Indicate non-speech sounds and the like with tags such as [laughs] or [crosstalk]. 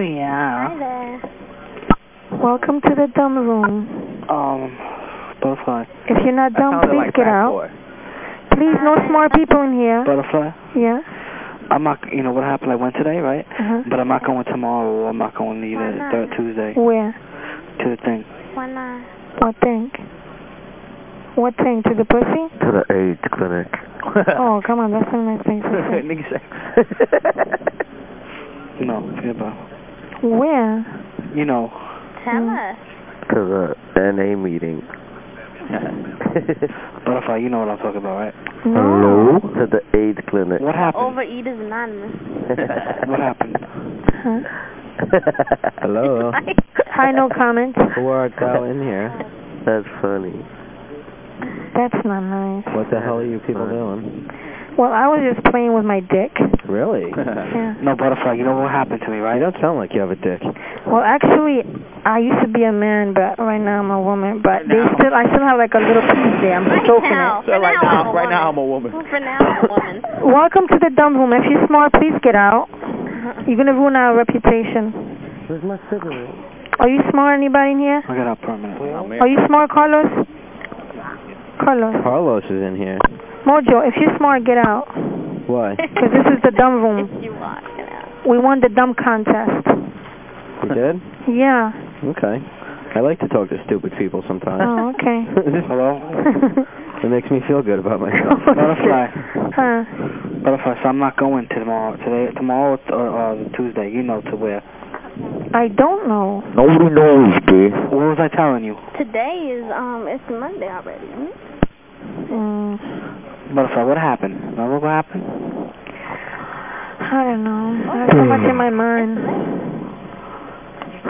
yeah. Hi there. Welcome to the dumb room. Um, butterfly. If you're not dumb, please like get Fat out. Boy. Please, no smart people in here. Butterfly. Yeah. I'm not, you know what happened? I went today, right? Uh-huh. But I'm not going tomorrow I'm not going Why either not? third Tuesday Where? to the thing. Why not? What thing? What thing? To the pussy? To the AIDS clinic. [laughs] oh, come on, that's a nice thing to say. [laughs] Nigga say. [laughs] No, forget about it. Where? You know. Tell Mm. us. to the NA meeting. [laughs] Butterfly, you know what I'm talking about, right? No. To the AIDS clinic. What happened? Overeaters Anonymous. [laughs] What happened? Huh? Hello. [laughs] Hi, no comment. Who art thou in here? That's funny. That's not nice. What the hell are you people doing? Well, I was just playing with my dick. Really? [laughs] Yeah. No, Butterfly, you know what happened to me, right? You right? don't sound like you have a dick. Well, actually, I used to be a man, but right now I'm a woman. But they still, I still have like a little piece there. I'm Right stroking now. it. For right now, now, I'm a right now I'm woman. a woman. For now, I'm a woman. Welcome to the dumb room. If you're smart, please get out. Uh-huh. You're gonna ruin our reputation. Where's my cigarette? Are you smart? Anybody in here? I got out permanently. Are you smart, Carlos? Carlos. Carlos is in here. Mojo, if you're smart, get out. Why? [laughs] Because this is the dumb room. If you are, you know. We won the dumb contest. You did? Yeah. Okay. I like to talk to stupid people sometimes. Oh, okay. [laughs] Hello? [laughs] it makes me feel good about myself. Butterfly. Huh. Butterfly, so I'm not going to tomorrow. Today, tomorrow or uh, Tuesday, you know to where. I don't know. Nobody knows, B. What was I telling you? Today is, um, it's Monday already. isn't? Mm, Butterfly, what happened? What happened? I don't know. I have so much in my mind.